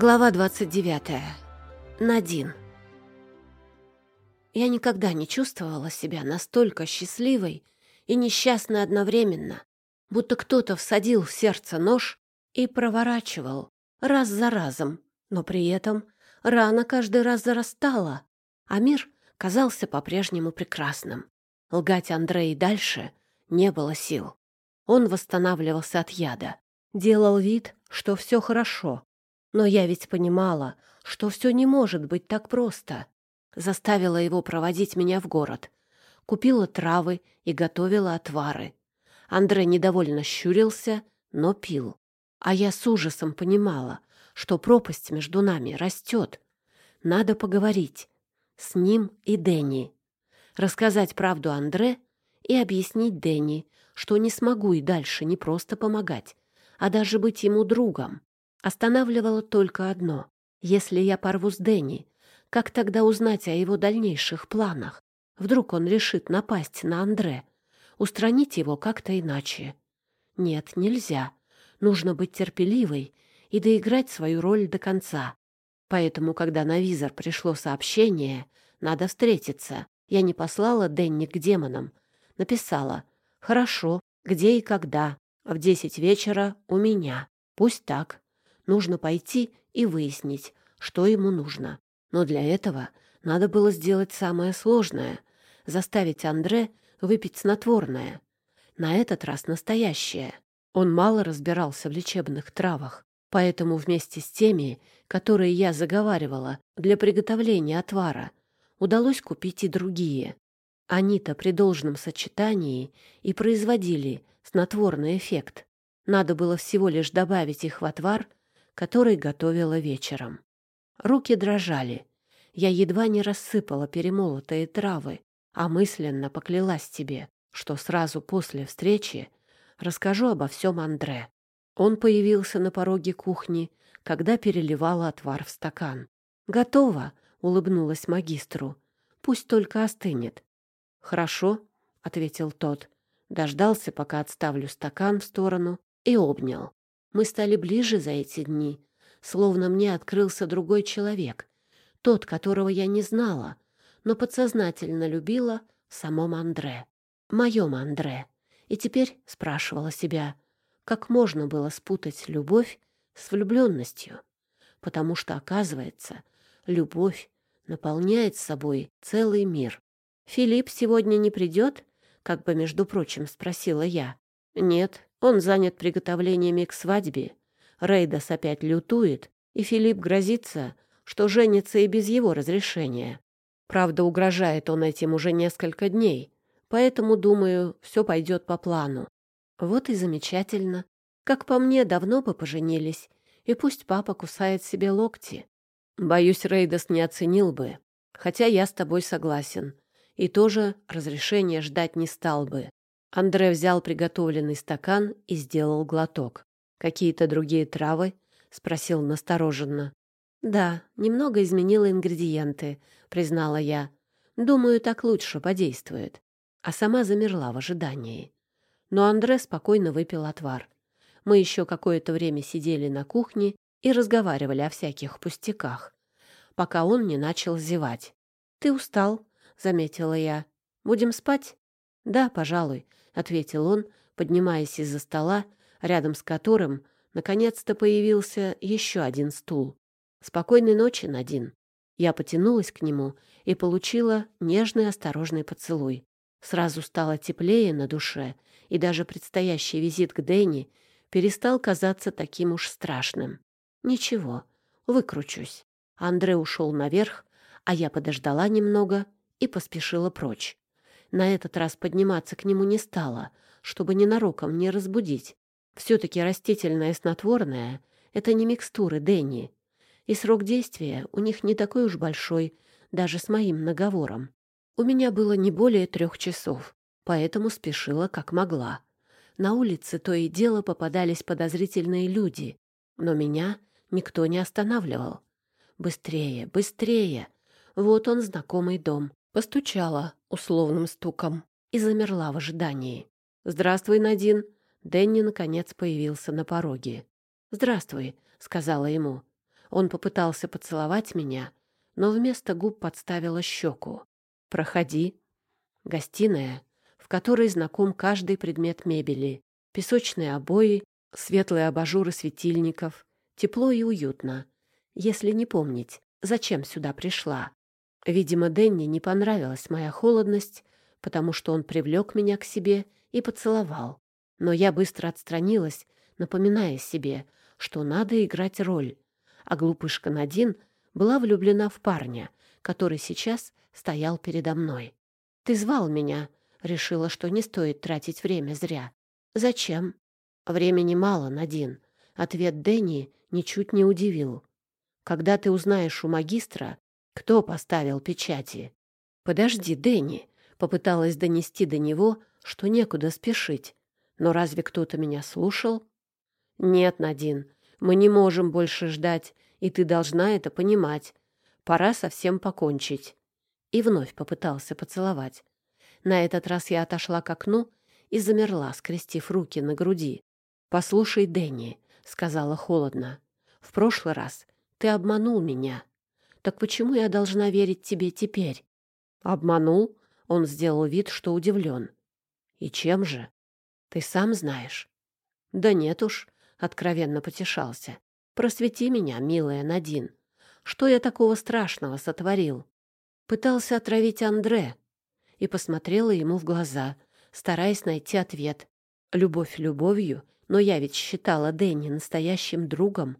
Глава 29. Надин. Я никогда не чувствовала себя настолько счастливой и несчастной одновременно, будто кто-то всадил в сердце нож и проворачивал раз за разом, но при этом рана каждый раз зарастала, а мир казался по-прежнему прекрасным. Лгать Андрею дальше не было сил. Он восстанавливался от яда, делал вид, что все хорошо, но я ведь понимала, что все не может быть так просто. Заставила его проводить меня в город. Купила травы и готовила отвары. Андрей недовольно щурился, но пил. А я с ужасом понимала, что пропасть между нами растет. Надо поговорить. С ним и Дэнни. Рассказать правду Андре и объяснить Дэнни, что не смогу и дальше не просто помогать, а даже быть ему другом. Останавливало только одно. Если я порву с Дэнни, как тогда узнать о его дальнейших планах? Вдруг он решит напасть на Андре, устранить его как-то иначе. Нет, нельзя. Нужно быть терпеливой и доиграть свою роль до конца. Поэтому, когда на визор пришло сообщение «Надо встретиться», я не послала Дэнни к демонам. Написала «Хорошо, где и когда, в десять вечера у меня. Пусть так». Нужно пойти и выяснить, что ему нужно. Но для этого надо было сделать самое сложное — заставить Андре выпить снотворное. На этот раз настоящее. Он мало разбирался в лечебных травах, поэтому вместе с теми, которые я заговаривала для приготовления отвара, удалось купить и другие. Они-то при должном сочетании и производили снотворный эффект. Надо было всего лишь добавить их в отвар который готовила вечером. Руки дрожали. Я едва не рассыпала перемолотые травы, а мысленно поклялась тебе, что сразу после встречи расскажу обо всем Андре. Он появился на пороге кухни, когда переливала отвар в стакан. «Готово!» — улыбнулась магистру. «Пусть только остынет». «Хорошо», — ответил тот. Дождался, пока отставлю стакан в сторону, и обнял. Мы стали ближе за эти дни, словно мне открылся другой человек, тот, которого я не знала, но подсознательно любила в самом Андре, моем Андре. И теперь спрашивала себя, как можно было спутать любовь с влюбленностью, потому что, оказывается, любовь наполняет собой целый мир. «Филипп сегодня не придет?» — как бы, между прочим, спросила я. «Нет, он занят приготовлениями к свадьбе. Рейдас опять лютует, и Филипп грозится, что женится и без его разрешения. Правда, угрожает он этим уже несколько дней, поэтому, думаю, все пойдет по плану. Вот и замечательно. Как по мне, давно бы поженились, и пусть папа кусает себе локти. Боюсь, Рейдас не оценил бы, хотя я с тобой согласен, и тоже разрешения ждать не стал бы. Андре взял приготовленный стакан и сделал глоток. «Какие-то другие травы?» — спросил настороженно. «Да, немного изменила ингредиенты», — признала я. «Думаю, так лучше подействует». А сама замерла в ожидании. Но Андре спокойно выпил отвар. Мы еще какое-то время сидели на кухне и разговаривали о всяких пустяках, пока он не начал зевать. «Ты устал», — заметила я. «Будем спать?» «Да, пожалуй», — ответил он, поднимаясь из-за стола, рядом с которым наконец-то появился еще один стул. «Спокойной ночи, Надин». Я потянулась к нему и получила нежный осторожный поцелуй. Сразу стало теплее на душе, и даже предстоящий визит к Дэнни перестал казаться таким уж страшным. Ничего, выкручусь. Андре ушел наверх, а я подождала немного и поспешила прочь. На этот раз подниматься к нему не стала, чтобы ненароком не разбудить. Все-таки растительное снотворное — это не микстуры Дэнни. И срок действия у них не такой уж большой, даже с моим наговором. У меня было не более трех часов, поэтому спешила как могла. На улице то и дело попадались подозрительные люди, но меня никто не останавливал. Быстрее, быстрее! Вот он, знакомый дом. Постучала условным стуком и замерла в ожидании. «Здравствуй, Надин!» Дэнни, наконец, появился на пороге. «Здравствуй», — сказала ему. Он попытался поцеловать меня, но вместо губ подставила щеку. «Проходи». Гостиная, в которой знаком каждый предмет мебели. Песочные обои, светлые абажуры светильников. Тепло и уютно. Если не помнить, зачем сюда пришла. Видимо, Денни не понравилась моя холодность, потому что он привлек меня к себе и поцеловал. Но я быстро отстранилась, напоминая себе, что надо играть роль. А глупышка Надин была влюблена в парня, который сейчас стоял передо мной. «Ты звал меня», — решила, что не стоит тратить время зря. «Зачем?» «Времени мало, Надин». Ответ Дэнни ничуть не удивил. «Когда ты узнаешь у магистра, кто поставил печати?» «Подожди, Дэнни», — попыталась донести до него, что некуда спешить. «Но разве кто-то меня слушал?» «Нет, Надин, мы не можем больше ждать, и ты должна это понимать. Пора совсем покончить». И вновь попытался поцеловать. На этот раз я отошла к окну и замерла, скрестив руки на груди. «Послушай, Дэнни», — сказала холодно, — «в прошлый раз ты обманул меня. Так почему я должна верить тебе теперь?» «Обманул?» — он сделал вид, что удивлен. «И чем же?» «Ты сам знаешь». «Да нет уж», — откровенно потешался. «Просвети меня, милая Надин. Что я такого страшного сотворил?» Пытался отравить Андре и посмотрела ему в глаза, стараясь найти ответ. Любовь любовью, но я ведь считала Дэнни настоящим другом.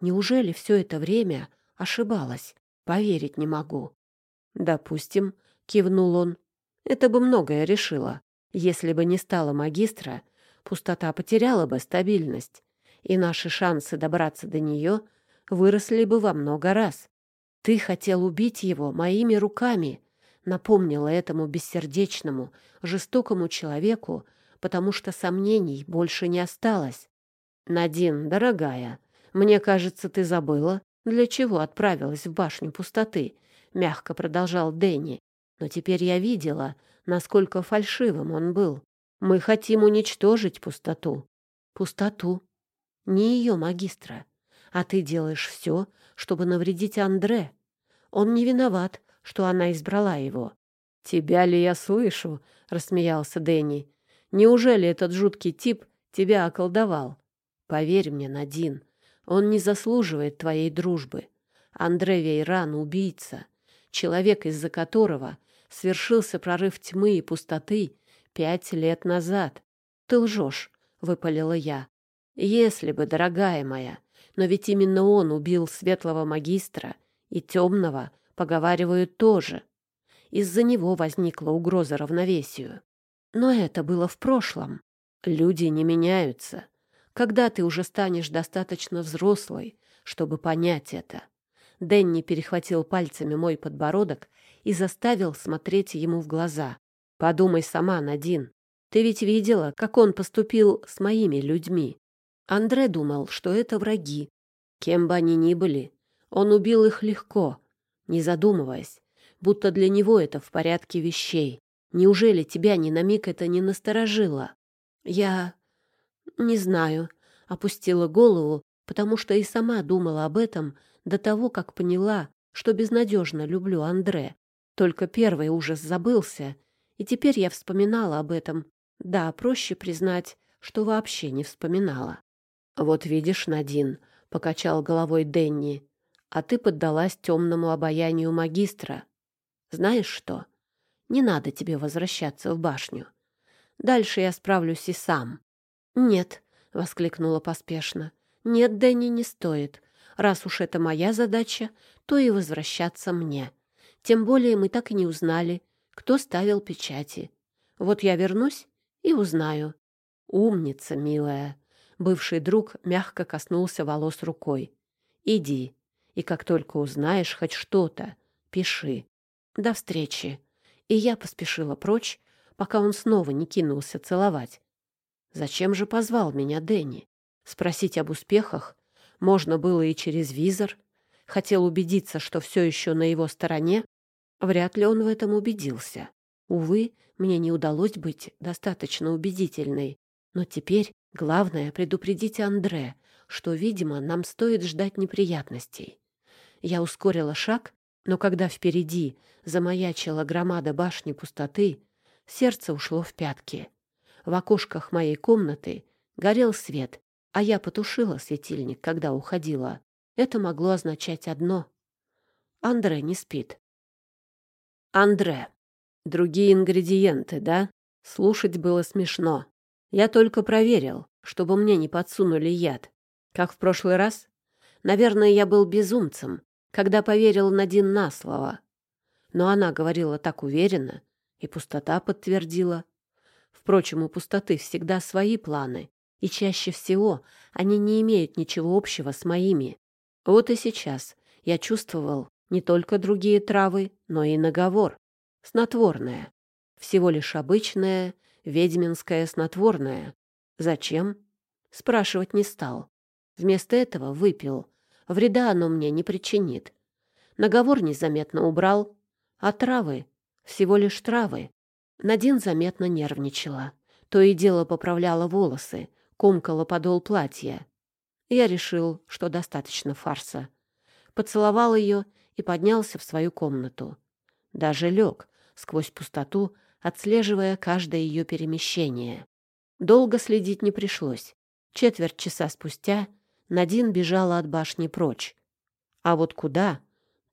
Неужели все это время ошибалась? Поверить не могу. «Допустим», — кивнул он, — «это бы многое решило. Если бы не стало магистра, пустота потеряла бы стабильность, и наши шансы добраться до нее выросли бы во много раз. Ты хотел убить его моими руками, напомнила этому бессердечному, жестокому человеку, потому что сомнений больше не осталось. «Надин, дорогая, мне кажется, ты забыла, для чего отправилась в башню пустоты», — мягко продолжал Дэнни. «Но теперь я видела, насколько фальшивым он был. Мы хотим уничтожить пустоту. Пустоту. Не ее магистра. А ты делаешь все, чтобы навредить Андре. Он не виноват, что она избрала его. «Тебя ли я слышу?» — рассмеялся Дэнни. «Неужели этот жуткий тип тебя околдовал? Поверь мне, Надин, он не заслуживает твоей дружбы. Андре Вейран — убийца, человек, из-за которого свершился прорыв тьмы и пустоты пять лет назад. Ты лжешь», — выпалила я. «Если бы, дорогая моя, но ведь именно он убил светлого магистра и темного, поговаривают тоже. Из-за него возникла угроза равновесию. Но это было в прошлом. Люди не меняются. Когда ты уже станешь достаточно взрослой, чтобы понять это? Дэнни перехватил пальцами мой подбородок и заставил смотреть ему в глаза. Подумай сама, Надин. Ты ведь видела, как он поступил с моими людьми. Андре думал, что это враги. Кем бы они ни были, он убил их легко, не задумываясь, будто для него это в порядке вещей. Неужели тебя ни на миг это не насторожило? Я не знаю, опустила голову, потому что и сама думала об этом до того, как поняла, что безнадежно люблю Андре. Только первый ужас забылся, и теперь я вспоминала об этом. Да, проще признать, что вообще не вспоминала. «Вот видишь, Надин», — покачал головой Денни, а ты поддалась темному обаянию магистра. Знаешь что? Не надо тебе возвращаться в башню. Дальше я справлюсь и сам. Нет, воскликнула поспешно. Нет, Дэнни, не стоит. Раз уж это моя задача, то и возвращаться мне. Тем более мы так и не узнали, кто ставил печати. Вот я вернусь и узнаю. Умница, милая. Бывший друг мягко коснулся волос рукой. Иди, и как только узнаешь хоть что-то, пиши. До встречи. И я поспешила прочь, пока он снова не кинулся целовать. Зачем же позвал меня Дэнни? Спросить об успехах можно было и через визор. Хотел убедиться, что все еще на его стороне. Вряд ли он в этом убедился. Увы, мне не удалось быть достаточно убедительной. Но теперь Главное — предупредить Андре, что, видимо, нам стоит ждать неприятностей. Я ускорила шаг, но когда впереди замаячила громада башни пустоты, сердце ушло в пятки. В окошках моей комнаты горел свет, а я потушила светильник, когда уходила. Это могло означать одно — Андре не спит. Андре. Другие ингредиенты, да? Слушать было смешно. Я только проверил, чтобы мне не подсунули яд. Как в прошлый раз? Наверное, я был безумцем, когда поверил Надин на слово. Но она говорила так уверенно, и пустота подтвердила. Впрочем, у пустоты всегда свои планы, и чаще всего они не имеют ничего общего с моими. Вот и сейчас я чувствовал не только другие травы, но и наговор. Снотворное. Всего лишь обычное ведьминское снотворное. Зачем? Спрашивать не стал. Вместо этого выпил. Вреда оно мне не причинит. Наговор незаметно убрал. А травы? Всего лишь травы. Надин заметно нервничала. То и дело поправляла волосы, комкала подол платья. Я решил, что достаточно фарса. Поцеловал ее и поднялся в свою комнату. Даже лег сквозь пустоту, отслеживая каждое ее перемещение. Долго следить не пришлось. Четверть часа спустя Надин бежала от башни прочь. А вот куда,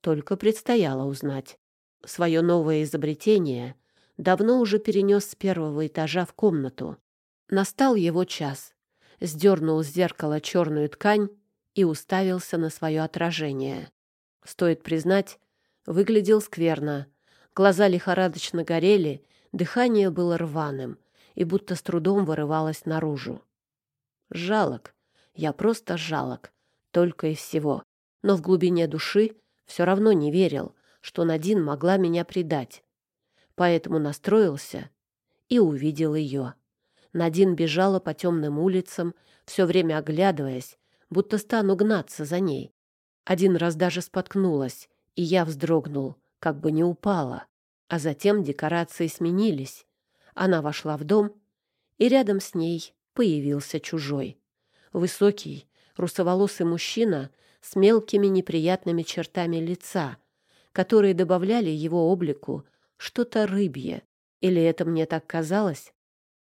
только предстояло узнать. Свое новое изобретение давно уже перенес с первого этажа в комнату. Настал его час. Сдернул с зеркала черную ткань и уставился на свое отражение. Стоит признать, выглядел скверно. Глаза лихорадочно горели, дыхание было рваным и будто с трудом вырывалось наружу. Жалок, я просто жалок, только и всего. Но в глубине души все равно не верил, что Надин могла меня предать. Поэтому настроился и увидел ее. Надин бежала по темным улицам, все время оглядываясь, будто стану гнаться за ней. Один раз даже споткнулась, и я вздрогнул, как бы не упала. А затем декорации сменились. Она вошла в дом, и рядом с ней появился чужой. Высокий, русоволосый мужчина с мелкими неприятными чертами лица, которые добавляли его облику что-то рыбье. Или это мне так казалось?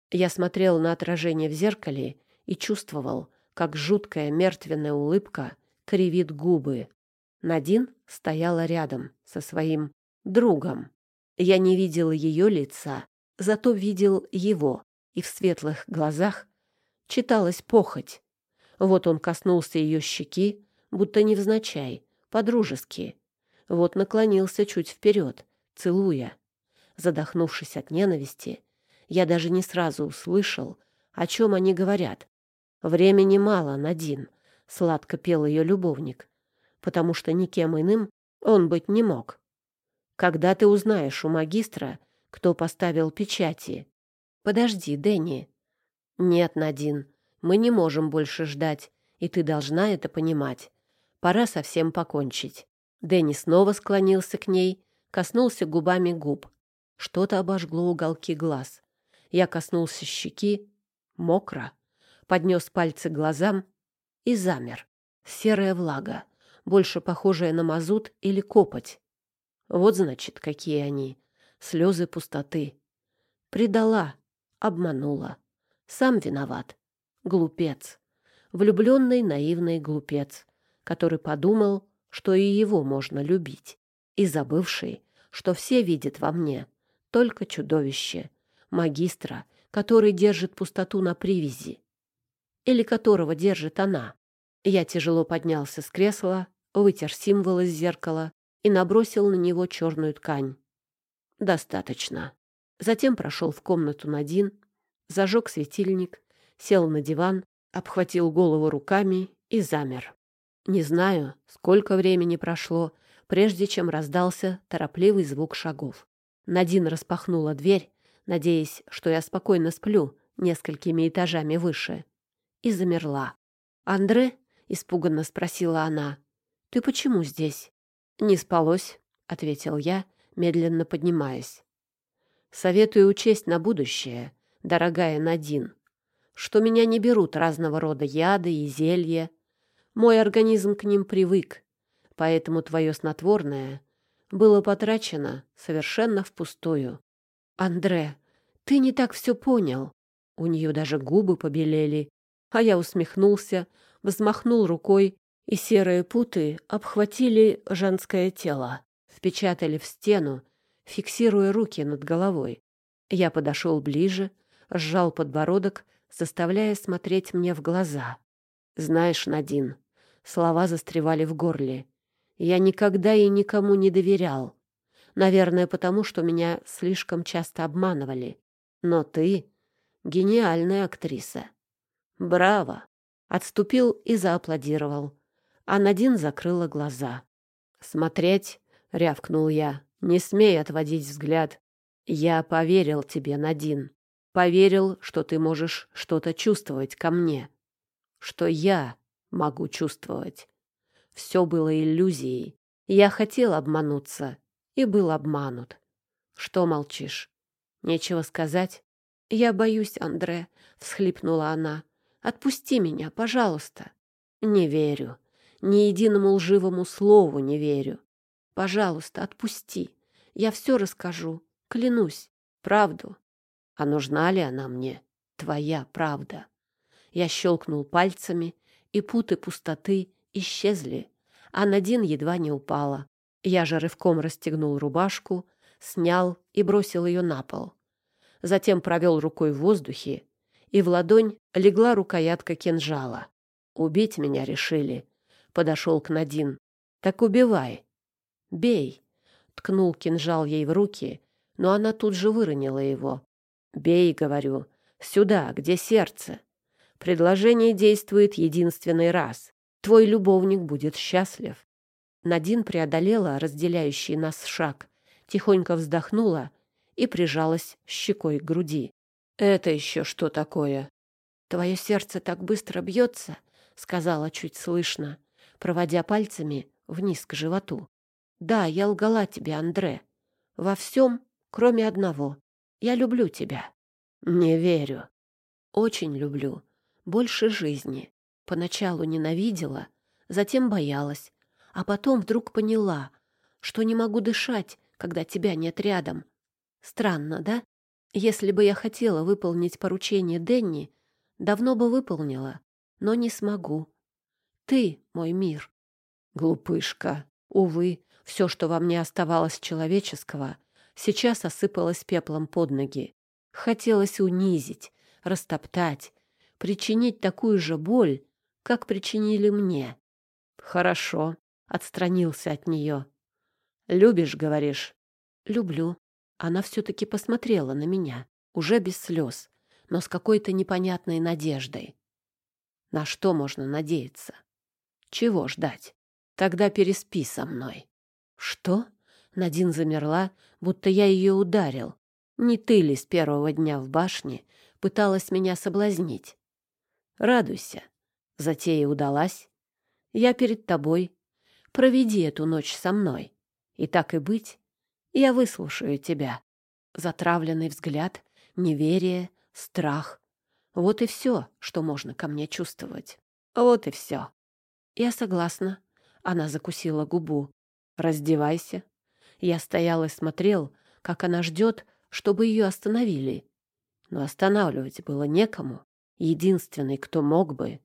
Я смотрел на отражение в зеркале и чувствовал, как жуткая мертвенная улыбка кривит губы. Надин стояла рядом со своим другом. Я не видел ее лица, зато видел его, и в светлых глазах читалась похоть. Вот он коснулся ее щеки, будто невзначай, по-дружески. Вот наклонился чуть вперед, целуя. Задохнувшись от ненависти, я даже не сразу услышал, о чем они говорят. Времени мало, Надин, — сладко пел ее любовник, потому что никем иным он быть не мог. Когда ты узнаешь у магистра, кто поставил печати? Подожди, Дэнни. Нет, Надин, мы не можем больше ждать, и ты должна это понимать. Пора совсем покончить. Дэнни снова склонился к ней, коснулся губами губ. Что-то обожгло уголки глаз. Я коснулся щеки. Мокро. Поднес пальцы к глазам и замер. Серая влага, больше похожая на мазут или копоть. Вот, значит, какие они. Слезы пустоты. Предала, обманула. Сам виноват. Глупец. Влюбленный наивный глупец, который подумал, что и его можно любить, и забывший, что все видят во мне только чудовище, магистра, который держит пустоту на привязи, или которого держит она. Я тяжело поднялся с кресла, вытер символ из зеркала и набросил на него черную ткань. Достаточно. Затем прошел в комнату Надин, зажег светильник, сел на диван, обхватил голову руками и замер. Не знаю, сколько времени прошло, прежде чем раздался торопливый звук шагов. Надин распахнула дверь, надеясь, что я спокойно сплю несколькими этажами выше, и замерла. «Андре?» — испуганно спросила она. «Ты почему здесь?» «Не спалось», — ответил я, медленно поднимаясь. «Советую учесть на будущее, дорогая Надин. что меня не берут разного рода яды и зелья. Мой организм к ним привык, поэтому твое снотворное было потрачено совершенно впустую. Андре, ты не так все понял. У нее даже губы побелели, а я усмехнулся, взмахнул рукой, и серые путы обхватили женское тело, впечатали в стену, фиксируя руки над головой. Я подошел ближе, сжал подбородок, заставляя смотреть мне в глаза. «Знаешь, Надин, слова застревали в горле. Я никогда и никому не доверял. Наверное, потому что меня слишком часто обманывали. Но ты — гениальная актриса. Браво!» Отступил и зааплодировал. А Надин закрыла глаза. «Смотреть?» — рявкнул я. «Не смей отводить взгляд. Я поверил тебе, Надин. Поверил, что ты можешь что-то чувствовать ко мне. Что я могу чувствовать. Все было иллюзией. Я хотел обмануться и был обманут. Что молчишь? Нечего сказать? Я боюсь, Андре, — всхлипнула она. Отпусти меня, пожалуйста. Не верю. Ни единому лживому слову не верю. Пожалуйста, отпусти. Я все расскажу. Клянусь. Правду. А нужна ли она мне? Твоя правда. Я щелкнул пальцами, и путы пустоты исчезли, а Надин едва не упала. Я же рывком расстегнул рубашку, снял и бросил ее на пол. Затем провел рукой в воздухе, и в ладонь легла рукоятка кинжала. Убить меня решили. Подошел к Надин. Так убивай. Бей. Ткнул кинжал ей в руки, но она тут же выронила его. «Бей», — говорю, — «сюда, где сердце». Предложение действует единственный раз. Твой любовник будет счастлив. Надин преодолела разделяющий нас шаг, тихонько вздохнула и прижалась щекой к груди. «Это еще что такое?» «Твое сердце так быстро бьется», — сказала чуть слышно, проводя пальцами вниз к животу. «Да, я лгала тебе, Андре. Во всем, кроме одного. Я люблю тебя». «Не верю». «Очень люблю. Больше жизни. Поначалу ненавидела, затем боялась, а потом вдруг поняла, что не могу дышать, когда тебя нет рядом. Странно, да? Если бы я хотела выполнить поручение Денни, давно бы выполнила, но не смогу. Ты — мой мир. Глупышка. Увы, все, что во мне оставалось человеческого, сейчас осыпалось пеплом под ноги. Хотелось унизить, растоптать, причинить такую же боль, как причинили мне. Хорошо, отстранился от нее. Любишь, говоришь? Люблю. Она все-таки посмотрела на меня, уже без слез, но с какой-то непонятной надеждой. На что можно надеяться? Чего ждать? Тогда переспи со мной. Что? Надин замерла, будто я ее ударил. Не ты ли с первого дня в башне пыталась меня соблазнить? Радуйся. Затея удалась. Я перед тобой. Проведи эту ночь со мной. И так и быть, я выслушаю тебя. Затравленный взгляд, неверие, страх. Вот и все, что можно ко мне чувствовать. Вот и все. Я согласна. Она закусила губу. Раздевайся. Я стоял и смотрел, как она ждет, чтобы ее остановили. Но останавливать было некому. Единственный, кто мог бы,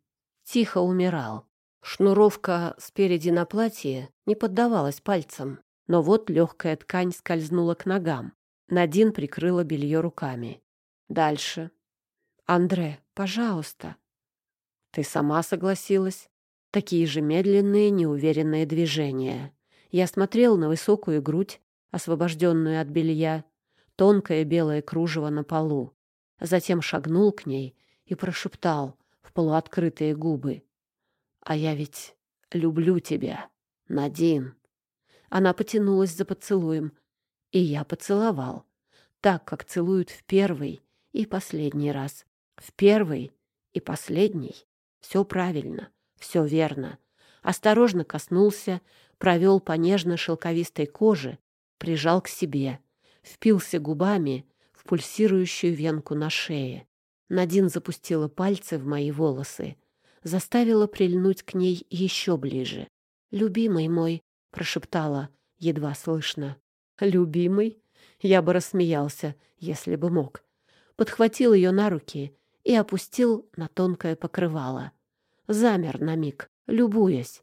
тихо умирал. Шнуровка спереди на платье не поддавалась пальцам, но вот легкая ткань скользнула к ногам. Надин прикрыла белье руками. Дальше. «Андре, пожалуйста». «Ты сама согласилась?» Такие же медленные, неуверенные движения. Я смотрел на высокую грудь, освобожденную от белья, тонкое белое кружево на полу. Затем шагнул к ней и прошептал полуоткрытые губы. «А я ведь люблю тебя, Надин». Она потянулась за поцелуем, и я поцеловал, так, как целуют в первый и последний раз. В первый и последний. Все правильно, все верно. Осторожно коснулся, провел по нежно-шелковистой коже, прижал к себе, впился губами в пульсирующую венку на шее. Надин запустила пальцы в мои волосы, заставила прильнуть к ней еще ближе. «Любимый мой», — прошептала, едва слышно. «Любимый?» Я бы рассмеялся, если бы мог. Подхватил ее на руки и опустил на тонкое покрывало. Замер на миг, любуясь.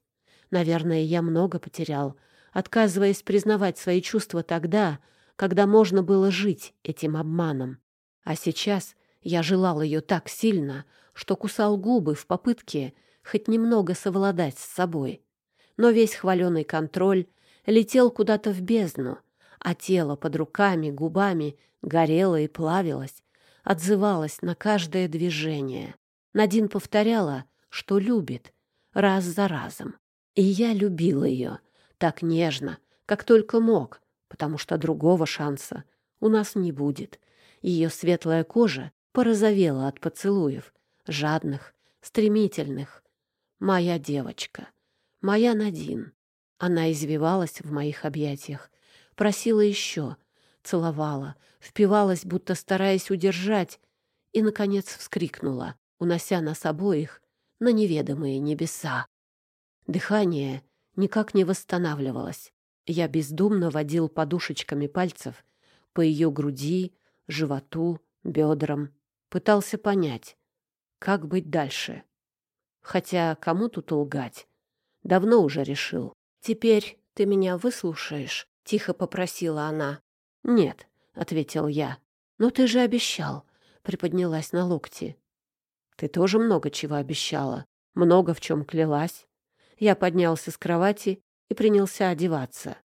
Наверное, я много потерял, отказываясь признавать свои чувства тогда, когда можно было жить этим обманом. А сейчас я желал ее так сильно, что кусал губы в попытке хоть немного совладать с собой. Но весь хваленый контроль летел куда-то в бездну, а тело под руками, губами горело и плавилось, отзывалось на каждое движение. Надин повторяла, что любит, раз за разом. И я любил ее так нежно, как только мог, потому что другого шанса у нас не будет. Ее светлая кожа порозовела от поцелуев, жадных, стремительных. Моя девочка, моя Надин. Она извивалась в моих объятиях, просила еще, целовала, впивалась, будто стараясь удержать, и, наконец, вскрикнула, унося нас обоих на неведомые небеса. Дыхание никак не восстанавливалось. Я бездумно водил подушечками пальцев по ее груди, животу, бедрам. Пытался понять, как быть дальше. Хотя кому тут лгать? Давно уже решил. «Теперь ты меня выслушаешь?» — тихо попросила она. «Нет», — ответил я. «Но ты же обещал», — приподнялась на локти. «Ты тоже много чего обещала, много в чем клялась». Я поднялся с кровати и принялся одеваться.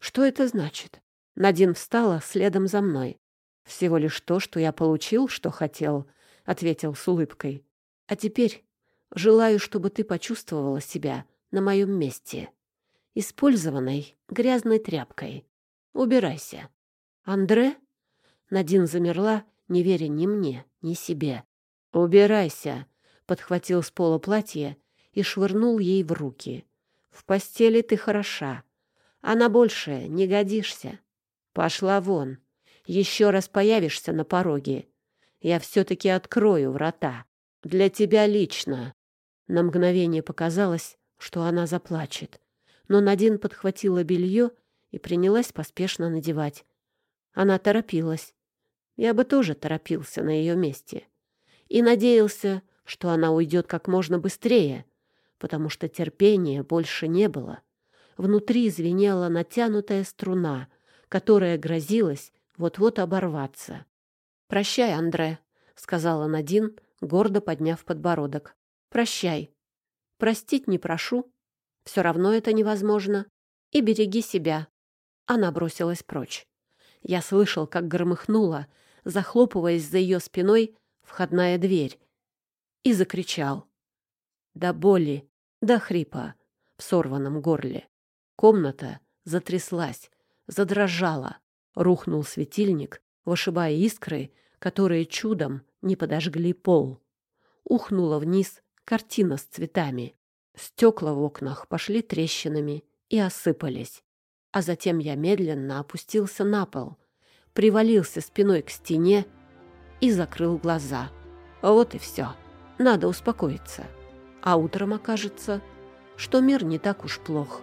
«Что это значит?» Надин встала следом за мной. «Всего лишь то, что я получил, что хотел», — ответил с улыбкой. «А теперь желаю, чтобы ты почувствовала себя на моем месте, использованной грязной тряпкой. Убирайся». «Андре?» Надин замерла, не веря ни мне, ни себе. «Убирайся», — подхватил с пола платье и швырнул ей в руки. «В постели ты хороша, а на большее не годишься. Пошла вон» еще раз появишься на пороге, я все-таки открою врата. Для тебя лично. На мгновение показалось, что она заплачет. Но Надин подхватила белье и принялась поспешно надевать. Она торопилась. Я бы тоже торопился на ее месте. И надеялся, что она уйдет как можно быстрее, потому что терпения больше не было. Внутри звенела натянутая струна, которая грозилась вот-вот оборваться. «Прощай, Андре», — сказала Надин, гордо подняв подбородок. «Прощай. Простить не прошу. Все равно это невозможно. И береги себя». Она бросилась прочь. Я слышал, как громыхнула, захлопываясь за ее спиной, входная дверь. И закричал. До боли, до хрипа в сорванном горле. Комната затряслась, задрожала. Рухнул светильник, вышибая искры, которые чудом не подожгли пол. Ухнула вниз картина с цветами. Стекла в окнах пошли трещинами и осыпались. А затем я медленно опустился на пол, привалился спиной к стене и закрыл глаза. Вот и все. Надо успокоиться. А утром окажется, что мир не так уж плох.